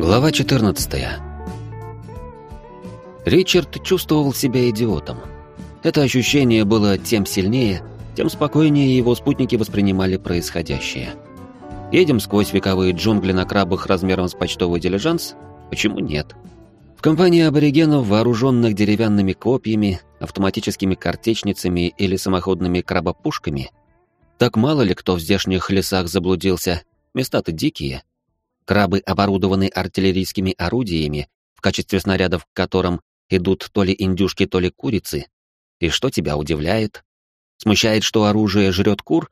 Глава 14. Ричард чувствовал себя идиотом. Это ощущение было тем сильнее, тем спокойнее его спутники воспринимали происходящее. Едем сквозь вековые джунгли на крабах размером с почтовый дилижанс? Почему нет? В компании аборигенов, вооруженных деревянными копьями, автоматическими картечницами или самоходными крабопушками, так мало ли кто в здешних лесах заблудился, места-то дикие — Крабы оборудованы артиллерийскими орудиями, в качестве снарядов к которым идут то ли индюшки, то ли курицы. И что тебя удивляет? Смущает, что оружие жрет кур?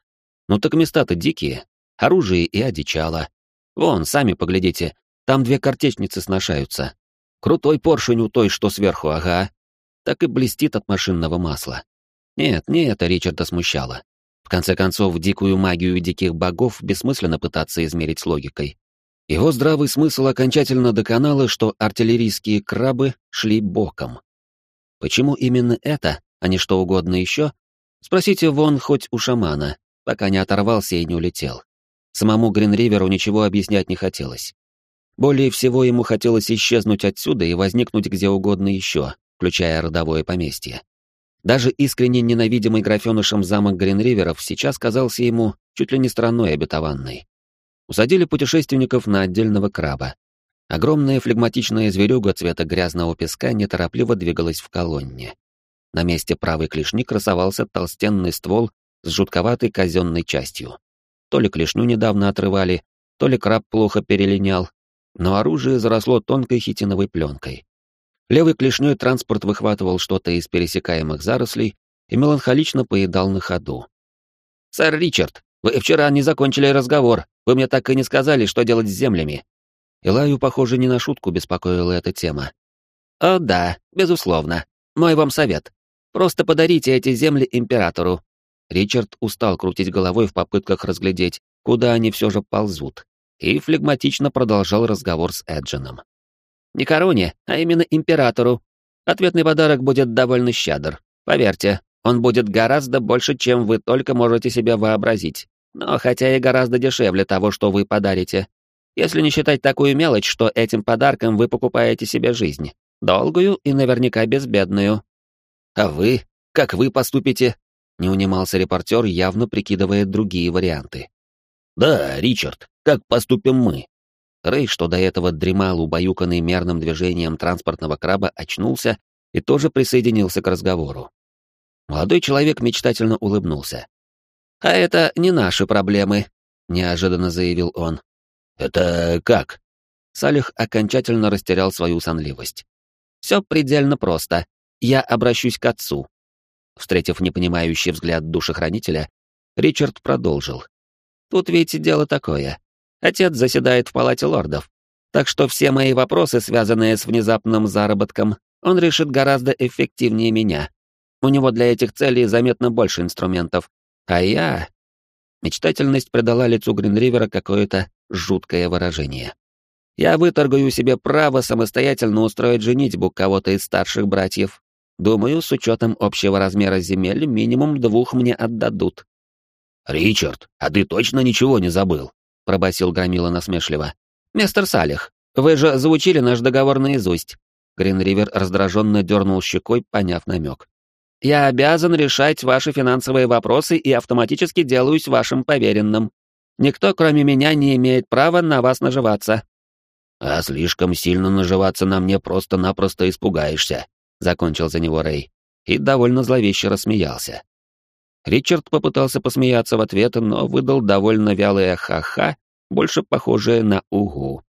Ну так места-то дикие. Оружие и одичало. Вон, сами поглядите, там две картечницы сношаются. Крутой поршень у той, что сверху, ага. Так и блестит от машинного масла. Нет, не это Ричарда смущало. В конце концов, дикую магию диких богов бессмысленно пытаться измерить с логикой. Его здравый смысл окончательно доконало, что артиллерийские крабы шли боком. Почему именно это, а не что угодно еще? Спросите вон хоть у шамана, пока не оторвался и не улетел. Самому Гринриверу ничего объяснять не хотелось. Более всего ему хотелось исчезнуть отсюда и возникнуть где угодно еще, включая родовое поместье. Даже искренне ненавидимый графенышем замок Гринриверов сейчас казался ему чуть ли не страной обетованной. Усадили путешественников на отдельного краба. Огромная флегматичная зверюга цвета грязного песка неторопливо двигалась в колонне. На месте правой клешни красовался толстенный ствол с жутковатой казенной частью. То ли клешню недавно отрывали, то ли краб плохо перелинял, но оружие заросло тонкой хитиновой пленкой. Левой клешней транспорт выхватывал что-то из пересекаемых зарослей и меланхолично поедал на ходу. «Сэр Ричард, вы вчера не закончили разговор. Вы мне так и не сказали, что делать с землями». Илаю, похоже, не на шутку беспокоила эта тема. «О, да, безусловно. Мой вам совет. Просто подарите эти земли императору». Ричард устал крутить головой в попытках разглядеть, куда они все же ползут, и флегматично продолжал разговор с Эджином. «Не короне, а именно императору. Ответный подарок будет довольно щедр. Поверьте, он будет гораздо больше, чем вы только можете себе вообразить. Но хотя и гораздо дешевле того, что вы подарите. Если не считать такую мелочь, что этим подарком вы покупаете себе жизнь. Долгую и наверняка безбедную. А вы? Как вы поступите? Не унимался репортер, явно прикидывая другие варианты. Да, Ричард, как поступим мы? Рэй, что до этого дремал убаюканный мерным движением транспортного краба, очнулся и тоже присоединился к разговору. Молодой человек мечтательно улыбнулся. «А это не наши проблемы», — неожиданно заявил он. «Это как?» Салих окончательно растерял свою сонливость. «Все предельно просто. Я обращусь к отцу». Встретив непонимающий взгляд душехранителя, Ричард продолжил. «Тут ведь дело такое. Отец заседает в палате лордов, так что все мои вопросы, связанные с внезапным заработком, он решит гораздо эффективнее меня. У него для этих целей заметно больше инструментов. А я... Мечтательность придала лицу Гринривера какое-то жуткое выражение. Я выторгую себе право самостоятельно устроить женитьбу кого-то из старших братьев. Думаю, с учетом общего размера земель, минимум двух мне отдадут. «Ричард, а ты точно ничего не забыл?» — пробасил Громила насмешливо. «Мистер Салих, вы же заучили наш договор наизусть». Гринривер раздраженно дернул щекой, поняв намек. Я обязан решать ваши финансовые вопросы и автоматически делаюсь вашим поверенным. Никто, кроме меня, не имеет права на вас наживаться». «А слишком сильно наживаться на мне просто-напросто испугаешься», — закончил за него Рэй, и довольно зловеще рассмеялся. Ричард попытался посмеяться в ответ, но выдал довольно вялое ха-ха, больше похожее на угу.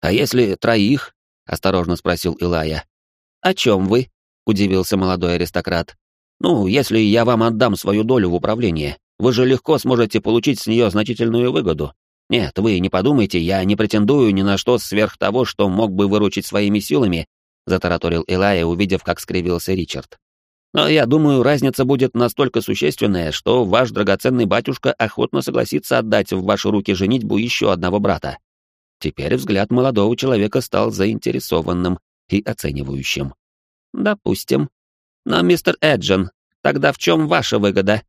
«А если троих?» — осторожно спросил Илая. «О чем вы?» — удивился молодой аристократ. Ну, если я вам отдам свою долю в управлении, вы же легко сможете получить с нее значительную выгоду. Нет, вы не подумайте, я не претендую ни на что сверх того, что мог бы выручить своими силами, затараторил Илая, увидев, как скривился Ричард. Но я думаю, разница будет настолько существенная, что ваш драгоценный батюшка охотно согласится отдать в ваши руки женитьбу еще одного брата. Теперь взгляд молодого человека стал заинтересованным и оценивающим. Допустим, но, мистер Эджин, тогда в чем ваша выгода?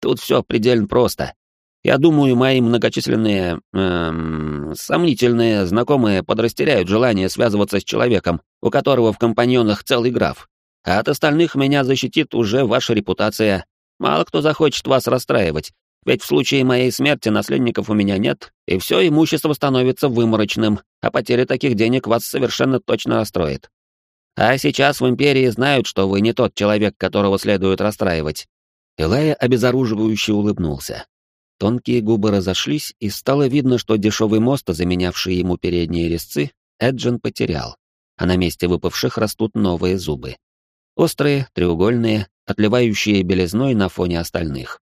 Тут все предельно просто. Я думаю, мои многочисленные, эм, сомнительные знакомые подрастеряют желание связываться с человеком, у которого в компаньонах целый граф. А от остальных меня защитит уже ваша репутация. Мало кто захочет вас расстраивать, ведь в случае моей смерти наследников у меня нет, и все имущество становится выморочным, а потеря таких денег вас совершенно точно расстроит. А сейчас в Империи знают, что вы не тот человек, которого следует расстраивать». Илая обезоруживающе улыбнулся. Тонкие губы разошлись, и стало видно, что дешевый мост, заменявший ему передние резцы, Эджин потерял, а на месте выпавших растут новые зубы. Острые, треугольные, отливающие белизной на фоне остальных.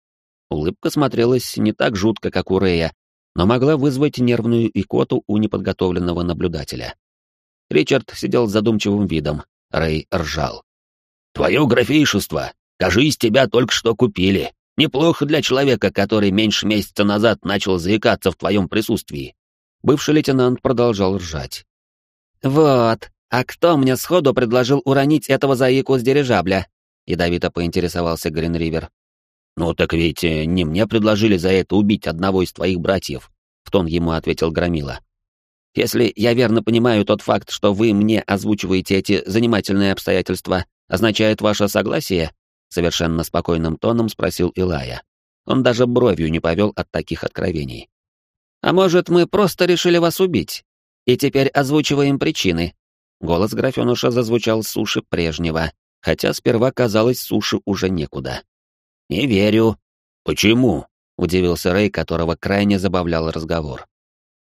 Улыбка смотрелась не так жутко, как у Рея, но могла вызвать нервную икоту у неподготовленного наблюдателя. Ричард сидел с задумчивым видом, Рэй ржал. «Твое графейшество! Кажись, тебя только что купили!» Неплохо для человека, который меньше месяца назад начал заикаться в твоем присутствии. Бывший лейтенант продолжал ржать. «Вот, а кто мне сходу предложил уронить этого заику с дирижабля?» Ядовито поинтересовался Гринривер. «Ну так ведь э, не мне предложили за это убить одного из твоих братьев», — в тон ему ответил Громила. «Если я верно понимаю, тот факт, что вы мне озвучиваете эти занимательные обстоятельства, означает ваше согласие?» Совершенно спокойным тоном спросил Илая. Он даже бровью не повел от таких откровений. «А может, мы просто решили вас убить? И теперь озвучиваем причины?» Голос графенуша зазвучал суши прежнего, хотя сперва казалось, суши уже некуда. «Не верю». «Почему?» — удивился Рэй, которого крайне забавлял разговор.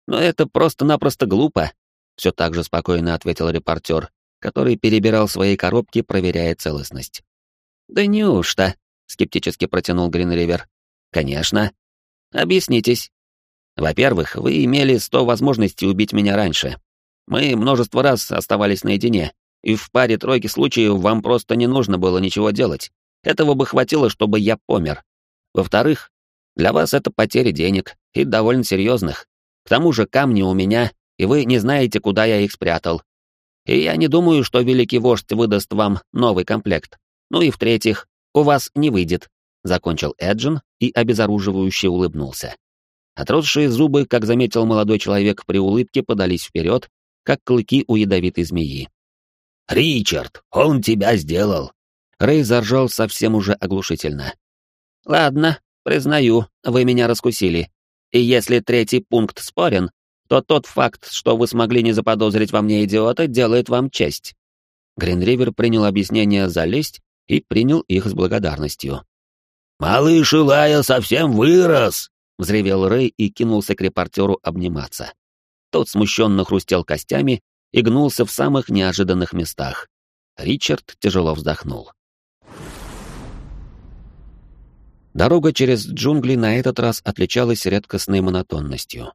«Но это просто-напросто глупо», — все так же спокойно ответил репортер, который перебирал свои коробки, проверяя целостность. «Да неужто?» — скептически протянул Гринривер. «Конечно. Объяснитесь. Во-первых, вы имели сто возможностей убить меня раньше. Мы множество раз оставались наедине, и в паре тройки случаев вам просто не нужно было ничего делать. Этого бы хватило, чтобы я помер. Во-вторых, для вас это потери денег, и довольно серьезных. К тому же камни у меня, и вы не знаете, куда я их спрятал. И я не думаю, что великий вождь выдаст вам новый комплект. Ну и в-третьих, у вас не выйдет, закончил Эджин и обезоруживающе улыбнулся. Отросшие зубы, как заметил молодой человек при улыбке, подались вперед, как клыки у ядовитой змеи. «Ричард, он тебя сделал!» Рэй заржал совсем уже оглушительно. «Ладно, признаю, вы меня раскусили. И если третий пункт спорен, то тот факт, что вы смогли не заподозрить во мне идиота, делает вам честь». Гринривер принял объяснение за лесть и принял их с благодарностью. «Малыш Илая совсем вырос!» — взревел Рэй и кинулся к репортеру обниматься. Тот смущенно хрустел костями и гнулся в самых неожиданных местах. Ричард тяжело вздохнул. Дорога через джунгли на этот раз отличалась редкостной монотонностью.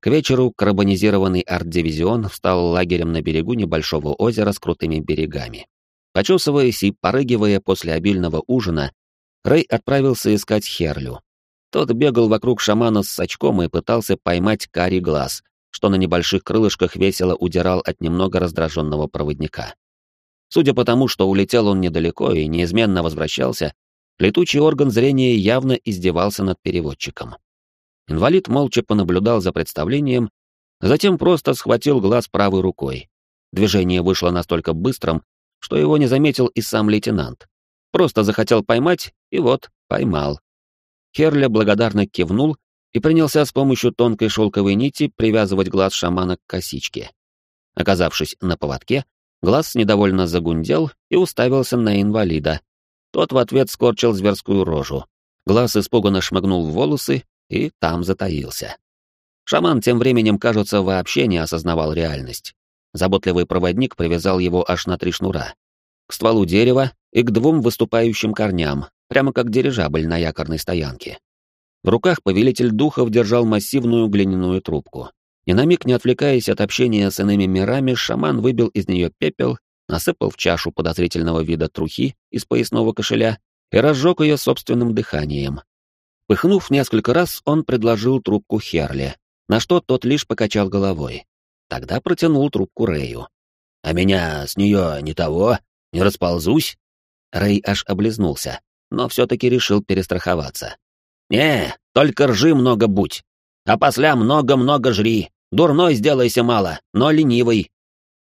К вечеру карбонизированный арт-дивизион встал лагерем на берегу небольшого озера с крутыми берегами. Почесываясь и порыгивая после обильного ужина, Рэй отправился искать Херлю. Тот бегал вокруг шамана с сачком и пытался поймать карий глаз, что на небольших крылышках весело удирал от немного раздраженного проводника. Судя по тому, что улетел он недалеко и неизменно возвращался, летучий орган зрения явно издевался над переводчиком. Инвалид молча понаблюдал за представлением, затем просто схватил глаз правой рукой. Движение вышло настолько быстрым, что его не заметил и сам лейтенант. Просто захотел поймать, и вот, поймал. Херля благодарно кивнул и принялся с помощью тонкой шелковой нити привязывать глаз шамана к косичке. Оказавшись на поводке, глаз недовольно загундел и уставился на инвалида. Тот в ответ скорчил зверскую рожу. Глаз испуганно шмыгнул в волосы и там затаился. Шаман тем временем, кажется, вообще не осознавал реальность. Заботливый проводник привязал его аж на три шнура. К стволу дерева и к двум выступающим корням, прямо как дирижабль на якорной стоянке. В руках повелитель духов держал массивную глиняную трубку. Ни на миг не отвлекаясь от общения с иными мирами, шаман выбил из нее пепел, насыпал в чашу подозрительного вида трухи из поясного кошеля и разжег ее собственным дыханием. Пыхнув несколько раз, он предложил трубку Херли, на что тот лишь покачал головой. Тогда протянул трубку Рэю. «А меня с нее не того? Не расползусь?» Рэй аж облизнулся, но все-таки решил перестраховаться. Не, только ржи много будь. А после много-много жри. Дурной сделайся мало, но ленивый.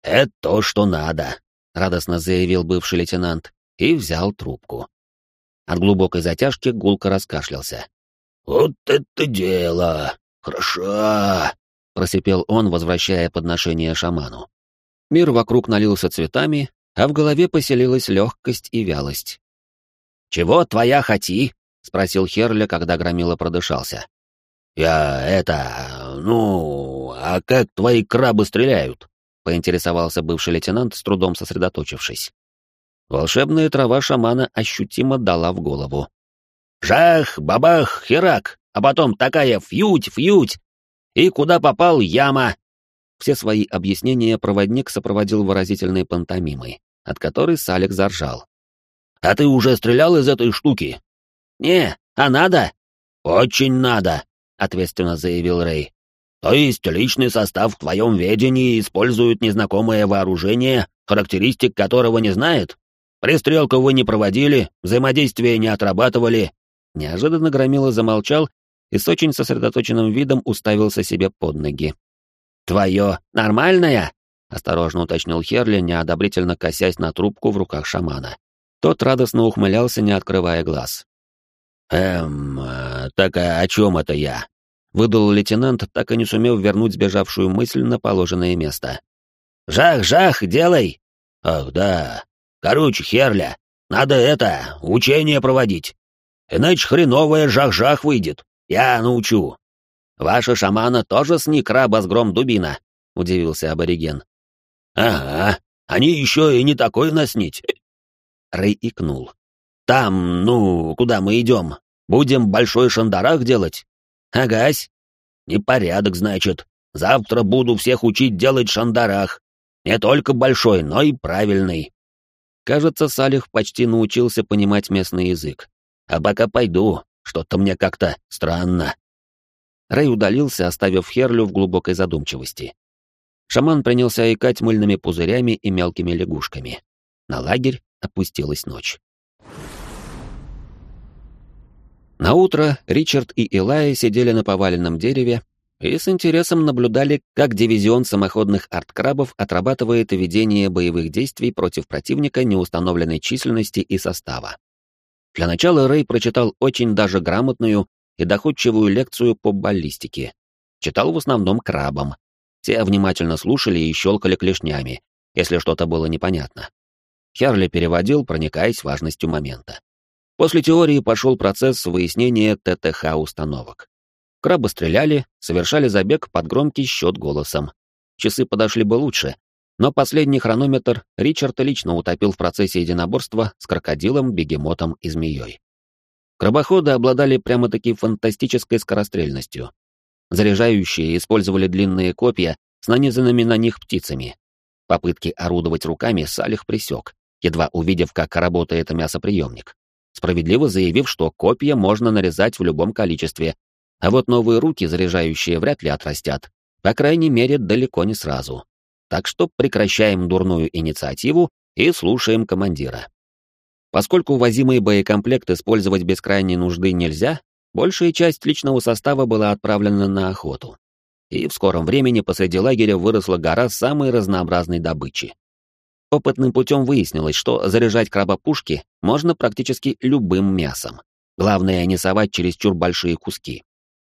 Это то, что надо, радостно заявил бывший лейтенант и взял трубку. От глубокой затяжки гулко раскашлялся. «Вот это дело! Хорошо!» — просипел он, возвращая подношение шаману. Мир вокруг налился цветами, а в голове поселилась легкость и вялость. «Чего твоя хоти?» — спросил Херля, когда Громила продышался. «Я это... ну... а как твои крабы стреляют?» — поинтересовался бывший лейтенант, с трудом сосредоточившись. Волшебная трава шамана ощутимо дала в голову. «Жах, бабах, херак, а потом такая фьють, фьють! И куда попал, яма!» Все свои объяснения проводник сопроводил выразительной пантомимой, от которой Салик заржал. «А ты уже стрелял из этой штуки?» «Не, а надо?» «Очень надо», — ответственно заявил Рэй. «То есть личный состав в твоем ведении использует незнакомое вооружение, характеристик которого не знает? Пристрелку вы не проводили, взаимодействие не отрабатывали». Неожиданно Громила замолчал и с очень сосредоточенным видом уставился себе под ноги. «Твое нормальное?» — осторожно уточнил Херли, неодобрительно косясь на трубку в руках шамана. Тот радостно ухмылялся, не открывая глаз. «Эм, так а о чем это я?» — выдал лейтенант, так и не сумев вернуть сбежавшую мысль на положенное место. «Жах, жах, делай!» «Ах, да. Короче, Херля, надо это, учение проводить. Иначе хреновое жах-жах выйдет. Я научу. «Ваша шамана тоже сник раба с гром дубина?» — удивился абориген. «Ага, они еще и не такой наснить». Рэй икнул. «Там, ну, куда мы идем? Будем большой шандарах делать?» «Агась». «Непорядок, значит. Завтра буду всех учить делать шандарах. Не только большой, но и правильный». Кажется, Салих почти научился понимать местный язык. А пока пойду, что-то мне как-то странно. Рэй удалился, оставив Херлю в глубокой задумчивости. Шаман принялся икать мыльными пузырями и мелкими лягушками. На лагерь опустилась ночь. На утро Ричард и Илая сидели на поваленном дереве и с интересом наблюдали, как дивизион самоходных арткрабов отрабатывает ведение боевых действий против противника неустановленной численности и состава. Для начала Рэй прочитал очень даже грамотную и доходчивую лекцию по баллистике. Читал в основном крабам. Те внимательно слушали и щелкали клешнями, если что-то было непонятно. Херли переводил, проникаясь важностью момента. После теории пошел процесс выяснения ТТХ установок. Крабы стреляли, совершали забег под громкий счет голосом. Часы подошли бы лучше, но последний хронометр Ричард лично утопил в процессе единоборства с крокодилом, бегемотом и змеей. Крабоходы обладали прямо-таки фантастической скорострельностью. Заряжающие использовали длинные копья с нанизанными на них птицами. Попытки орудовать руками Салих присек, едва увидев, как работает мясоприемник. Справедливо заявив, что копья можно нарезать в любом количестве, а вот новые руки, заряжающие, вряд ли отрастят. По крайней мере, далеко не сразу. Так что прекращаем дурную инициативу и слушаем командира. Поскольку возимый боекомплект использовать без крайней нужды нельзя, большая часть личного состава была отправлена на охоту. И в скором времени посреди лагеря выросла гора самой разнообразной добычи. Опытным путем выяснилось, что заряжать крабопушки можно практически любым мясом. Главное не совать чересчур большие куски.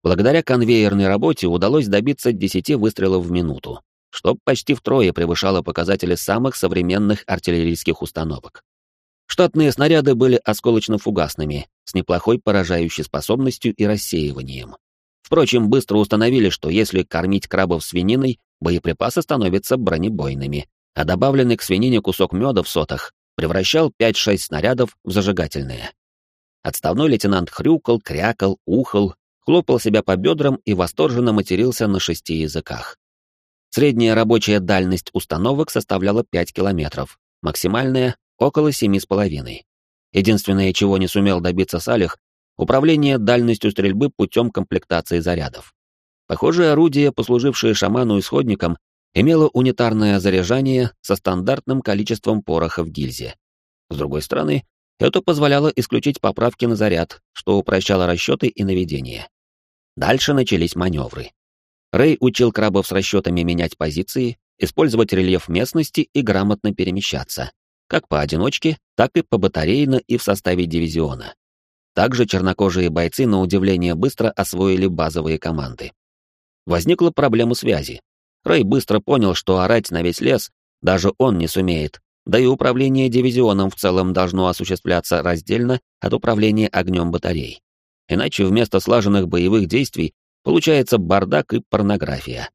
Благодаря конвейерной работе удалось добиться 10 выстрелов в минуту, что почти втрое превышало показатели самых современных артиллерийских установок. Штатные снаряды были осколочно-фугасными, с неплохой поражающей способностью и рассеиванием. Впрочем, быстро установили, что если кормить крабов свининой, боеприпасы становятся бронебойными, а добавленный к свинине кусок меда в сотах превращал 5-6 снарядов в зажигательные. Отставной лейтенант хрюкал, крякал, ухал, хлопал себя по бедрам и восторженно матерился на шести языках. Средняя рабочая дальность установок составляла 5 километров, максимальная около семи с половиной. Единственное, чего не сумел добиться Салих, управление дальностью стрельбы путем комплектации зарядов. Похоже, орудие, послужившее шаману исходником, имело унитарное заряжание со стандартным количеством пороха в гильзе. С другой стороны, Это позволяло исключить поправки на заряд, что упрощало расчеты и наведение. Дальше начались маневры. Рэй учил крабов с расчетами менять позиции, использовать рельеф местности и грамотно перемещаться, как поодиночке, так и по батарейно и в составе дивизиона. Также чернокожие бойцы на удивление быстро освоили базовые команды. Возникла проблема связи. Рэй быстро понял, что орать на весь лес даже он не сумеет, да и управление дивизионом в целом должно осуществляться раздельно от управления огнем батарей. Иначе вместо слаженных боевых действий получается бардак и порнография.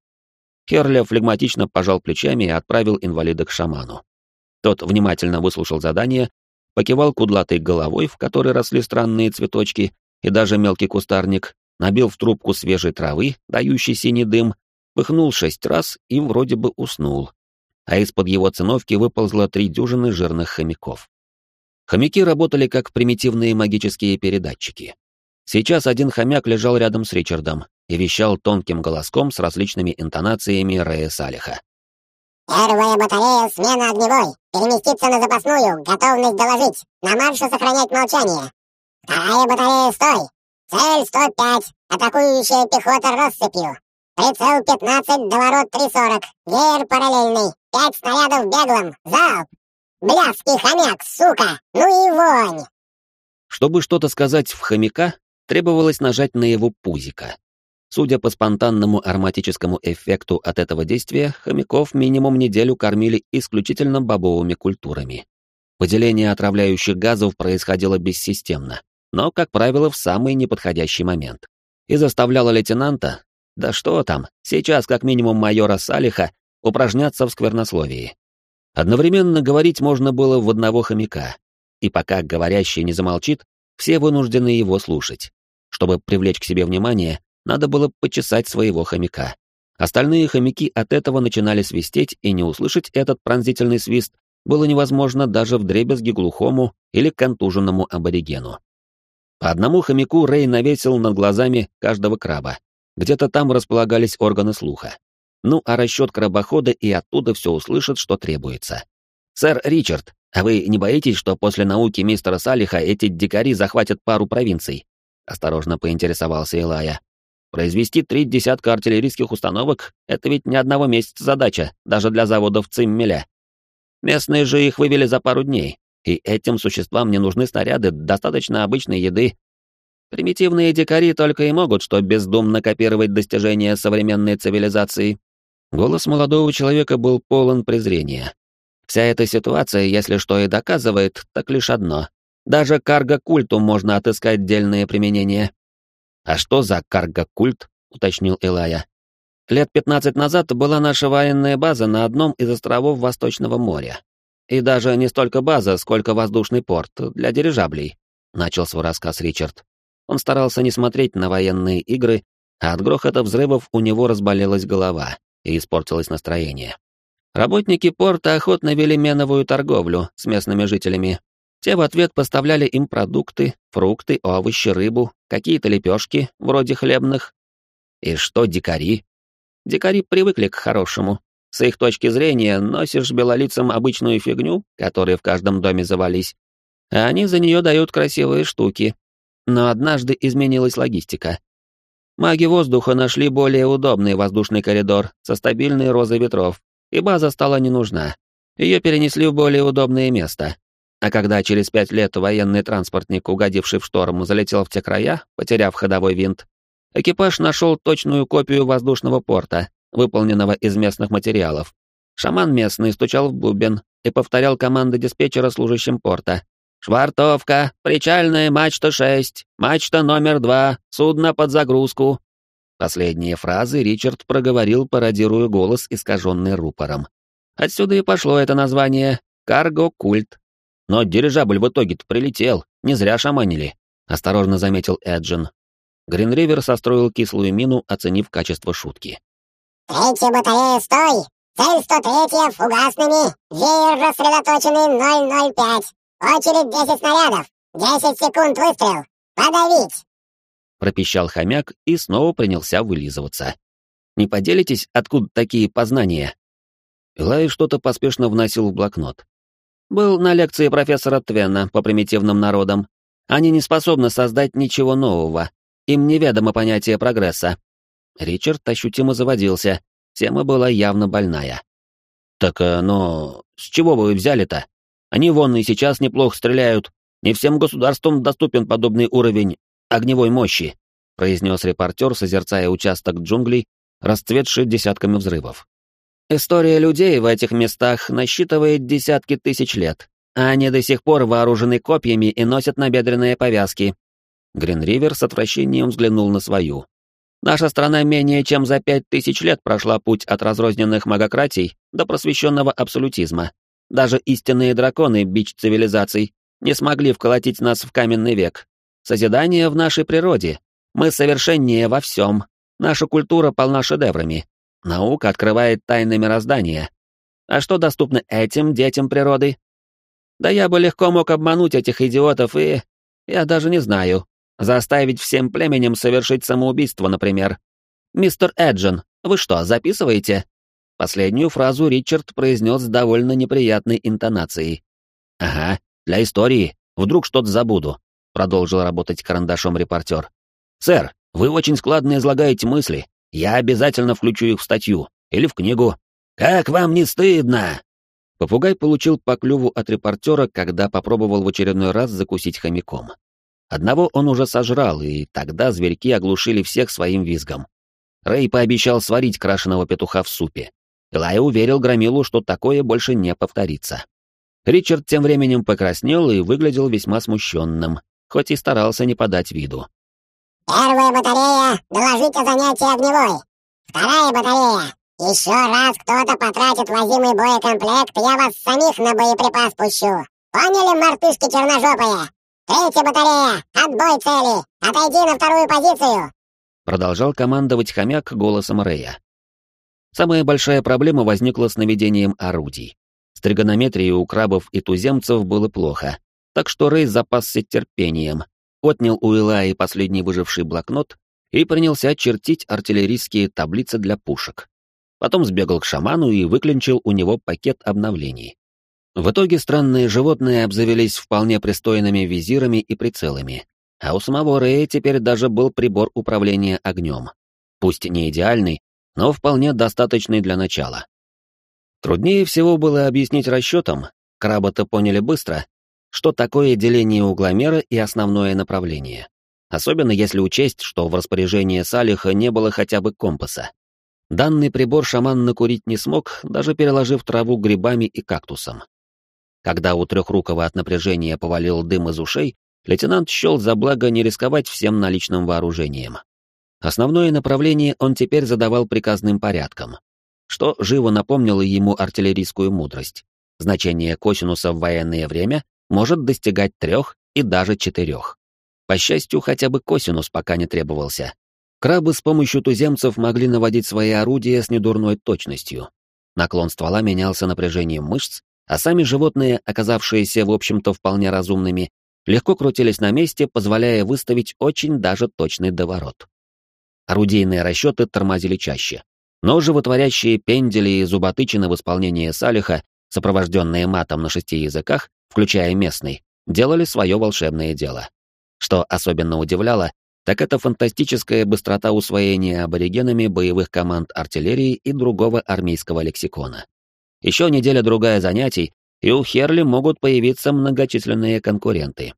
Херля флегматично пожал плечами и отправил инвалида к шаману. Тот внимательно выслушал задание, покивал кудлатой головой, в которой росли странные цветочки и даже мелкий кустарник, набил в трубку свежей травы, дающей синий дым, пыхнул шесть раз и вроде бы уснул, а из-под его циновки выползло три дюжины жирных хомяков. Хомяки работали как примитивные магические передатчики. Сейчас один хомяк лежал рядом с Ричардом и вещал тонким голоском с различными интонациями Рея Салиха. «Первая батарея, смена огневой. Переместиться на запасную, готовность доложить. На марше сохранять молчание. Вторая батарея, стой. Цель 105. Атакующая пехота рассыпью. 3,15, доворот 3,40. Веер параллельный. 5 снарядов беглом. Залп. Блявский хомяк, сука! Ну и вонь!» Чтобы что-то сказать в хомяка, требовалось нажать на его пузика. Судя по спонтанному ароматическому эффекту от этого действия, хомяков минимум неделю кормили исключительно бобовыми культурами. Выделение отравляющих газов происходило бессистемно, но, как правило, в самый неподходящий момент. И заставляло лейтенанта, да что там, сейчас как минимум майора Салиха упражняться в сквернословии. Одновременно говорить можно было в одного хомяка, и пока говорящий не замолчит, все вынуждены его слушать. Чтобы привлечь к себе внимание, надо было почесать своего хомяка. Остальные хомяки от этого начинали свистеть, и не услышать этот пронзительный свист было невозможно даже в дребезги глухому или контуженному аборигену. По одному хомяку Рэй навесил над глазами каждого краба, где-то там располагались органы слуха. Ну, а расчет крабохода и оттуда все услышит, что требуется. «Сэр Ричард, а вы не боитесь, что после науки мистера Салиха эти дикари захватят пару провинций?» — осторожно поинтересовался Илая. «Произвести три десятка артиллерийских установок — это ведь не одного месяца задача, даже для заводов Циммеля. Местные же их вывели за пару дней, и этим существам не нужны снаряды, достаточно обычной еды, Примитивные дикари только и могут что бездумно копировать достижения современной цивилизации. Голос молодого человека был полон презрения. Вся эта ситуация, если что и доказывает, так лишь одно. Даже карго-культу можно отыскать дельные применения. «А что за карго-культ?» — уточнил Илая. «Лет пятнадцать назад была наша военная база на одном из островов Восточного моря. И даже не столько база, сколько воздушный порт для дирижаблей», — начал свой рассказ Ричард. Он старался не смотреть на военные игры, а от грохота взрывов у него разболелась голова и испортилось настроение. Работники порта охотно вели меновую торговлю с местными жителями. Те в ответ поставляли им продукты, фрукты, овощи, рыбу, какие-то лепешки, вроде хлебных. И что дикари? Дикари привыкли к хорошему. С их точки зрения, носишь белолицам обычную фигню, которые в каждом доме завались, а они за нее дают красивые штуки, но однажды изменилась логистика. Маги воздуха нашли более удобный воздушный коридор со стабильной розой ветров, и база стала не нужна. Ее перенесли в более удобное место. А когда через пять лет военный транспортник, угодивший в шторм, залетел в те края, потеряв ходовой винт, экипаж нашел точную копию воздушного порта, выполненного из местных материалов. Шаман местный стучал в бубен и повторял команды диспетчера служащим порта, «Швартовка, причальная мачта 6, мачта номер 2, судно под загрузку». Последние фразы Ричард проговорил, пародируя голос, искаженный рупором. Отсюда и пошло это название «Карго-культ». Но дирижабль в итоге-то прилетел, не зря шаманили, — осторожно заметил Эджин. Гринривер состроил кислую мину, оценив качество шутки. «Третья батарея, стой! Цель 103 фугасными, веер рассредоточенный 005. «Очередь десять снарядов! Десять секунд выстрел! Подавить!» Пропищал хомяк и снова принялся вылизываться. «Не поделитесь, откуда такие познания?» Илай что-то поспешно вносил в блокнот. Был на лекции профессора Твена по примитивным народам. Они не способны создать ничего нового. Им неведомо понятие прогресса. Ричард ощутимо заводился. Тема была явно больная. «Так, э, но с чего вы взяли-то? Они вон и сейчас неплохо стреляют. Не всем государствам доступен подобный уровень огневой мощи», произнес репортер, созерцая участок джунглей, расцветший десятками взрывов. «История людей в этих местах насчитывает десятки тысяч лет, а они до сих пор вооружены копьями и носят набедренные повязки». Гринривер с отвращением взглянул на свою. «Наша страна менее чем за пять тысяч лет прошла путь от разрозненных магократий до просвещенного абсолютизма. Даже истинные драконы, бич цивилизаций, не смогли вколотить нас в каменный век. Созидание в нашей природе. Мы совершеннее во всем. Наша культура полна шедеврами. Наука открывает тайны мироздания. А что доступно этим детям природы? Да я бы легко мог обмануть этих идиотов и... Я даже не знаю. Заставить всем племенем совершить самоубийство, например. Мистер Эджин, вы что, записываете? Последнюю фразу Ричард произнес с довольно неприятной интонацией. «Ага, для истории. Вдруг что-то забуду», — продолжил работать карандашом репортер. «Сэр, вы очень складно излагаете мысли. Я обязательно включу их в статью или в книгу. Как вам не стыдно?» Попугай получил по клюву от репортера, когда попробовал в очередной раз закусить хомяком. Одного он уже сожрал, и тогда зверьки оглушили всех своим визгом. Рэй пообещал сварить крашеного петуха в супе. Илай уверил Громилу, что такое больше не повторится. Ричард тем временем покраснел и выглядел весьма смущенным, хоть и старался не подать виду. «Первая батарея, доложите занятие огневой. Вторая батарея, еще раз кто-то потратит возимый боекомплект, я вас самих на боеприпас пущу. Поняли, мартышки черножопые? Третья батарея, отбой цели, отойди на вторую позицию!» Продолжал командовать хомяк голосом Рея. Самая большая проблема возникла с наведением орудий. С тригонометрией у крабов и туземцев было плохо, так что Рэй запасся терпением, отнял у Илаи последний выживший блокнот и принялся чертить артиллерийские таблицы для пушек. Потом сбегал к шаману и выклинчил у него пакет обновлений. В итоге странные животные обзавелись вполне пристойными визирами и прицелами, а у самого Рэя теперь даже был прибор управления огнем. Пусть не идеальный, но вполне достаточный для начала. Труднее всего было объяснить расчетам, крабы-то поняли быстро, что такое деление угломера и основное направление. Особенно если учесть, что в распоряжении Салиха не было хотя бы компаса. Данный прибор шаман накурить не смог, даже переложив траву грибами и кактусом. Когда у трехрукого от напряжения повалил дым из ушей, лейтенант счел за благо не рисковать всем наличным вооружением. Основное направление он теперь задавал приказным порядком, что живо напомнило ему артиллерийскую мудрость. Значение косинуса в военное время может достигать трех и даже четырех. По счастью, хотя бы косинус пока не требовался. Крабы с помощью туземцев могли наводить свои орудия с недурной точностью. Наклон ствола менялся напряжением мышц, а сами животные, оказавшиеся, в общем-то, вполне разумными, легко крутились на месте, позволяя выставить очень даже точный доворот. Орудийные расчеты тормозили чаще. Но животворящие пендели и зуботычины в исполнении Салиха, сопровожденные матом на шести языках, включая местный, делали свое волшебное дело. Что особенно удивляло, так это фантастическая быстрота усвоения аборигенами боевых команд артиллерии и другого армейского лексикона. Еще неделя-другая занятий, и у Херли могут появиться многочисленные конкуренты.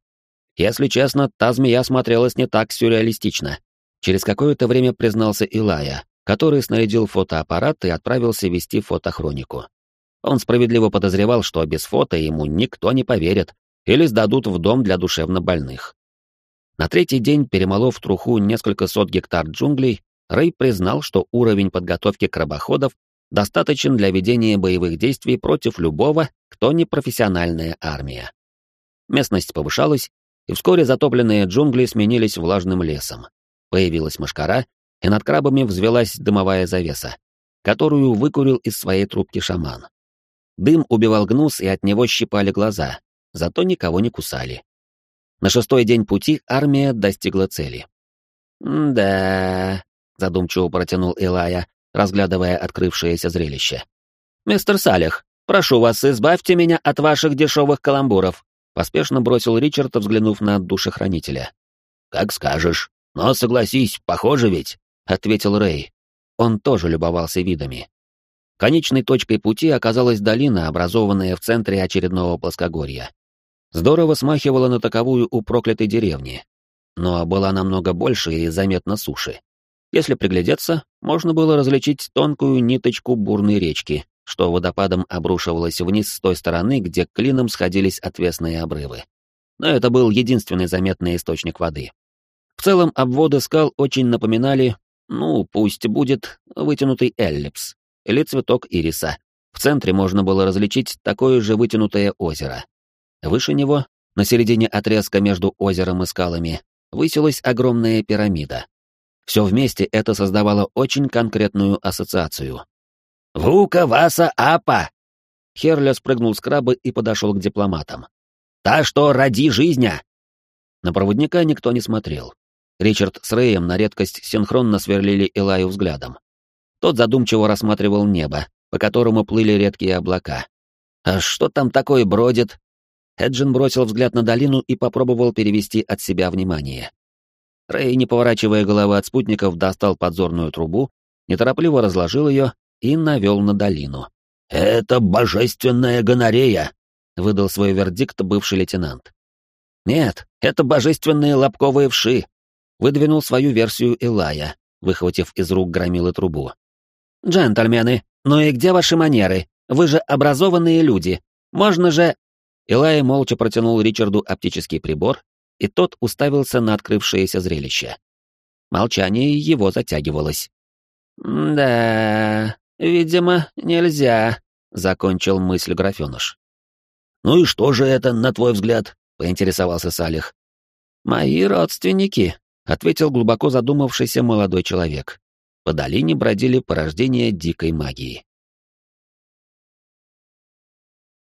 Если честно, та змея смотрелась не так сюрреалистично. Через какое-то время признался Илая, который снарядил фотоаппарат и отправился вести фотохронику. Он справедливо подозревал, что без фото ему никто не поверит или сдадут в дом для душевнобольных. На третий день, перемолов труху несколько сот гектар джунглей, Рэй признал, что уровень подготовки крабоходов достаточен для ведения боевых действий против любого, кто не профессиональная армия. Местность повышалась, и вскоре затопленные джунгли сменились влажным лесом. Появилась мошкара, и над крабами взвелась дымовая завеса, которую выкурил из своей трубки шаман. Дым убивал гнус, и от него щипали глаза, зато никого не кусали. На шестой день пути армия достигла цели. «Да...» — задумчиво протянул Илая, разглядывая открывшееся зрелище. «Мистер Салих, Прошу вас, избавьте меня от ваших дешевых каламбуров», — поспешно бросил Ричард, взглянув на душехранителя. «Как скажешь. Но согласись, похоже ведь», — ответил Рэй. Он тоже любовался видами. Конечной точкой пути оказалась долина, образованная в центре очередного плоскогорья. Здорово смахивала на таковую у проклятой деревни, но была намного больше и заметно суше. Если приглядеться, можно было различить тонкую ниточку бурной речки, что водопадом обрушивалась вниз с той стороны, где клином сходились отвесные обрывы. Но это был единственный заметный источник воды. В целом обводы скал очень напоминали, ну, пусть будет вытянутый эллипс или цветок ириса. В центре можно было различить такое же вытянутое озеро. Выше него, на середине отрезка между озером и скалами, высилась огромная пирамида. Все вместе это создавало очень конкретную ассоциацию. «Вука Васа Апа!» Херля спрыгнул с краба и подошел к дипломатам. «Та, что ради жизня!» На проводника никто не смотрел. Ричард с Рэем на редкость синхронно сверлили Илаю взглядом. Тот задумчиво рассматривал небо, по которому плыли редкие облака. «А что там такое бродит?» Эджин бросил взгляд на долину и попробовал перевести от себя внимание. Рэй, не поворачивая головы от спутников, достал подзорную трубу, неторопливо разложил ее и навел на долину. «Это божественная гонорея!» — выдал свой вердикт бывший лейтенант. «Нет, это божественные лобковые вши», — выдвинул свою версию Илая, выхватив из рук громилы трубу. «Джентльмены, ну и где ваши манеры? Вы же образованные люди. Можно же...» Илай молча протянул Ричарду оптический прибор, и тот уставился на открывшееся зрелище. Молчание его затягивалось. «Да, видимо, нельзя», — закончил мысль графёныш. «Ну и что же это, на твой взгляд?» — поинтересовался Салих. «Мои родственники», — ответил глубоко задумавшийся молодой человек. По долине бродили порождения дикой магии.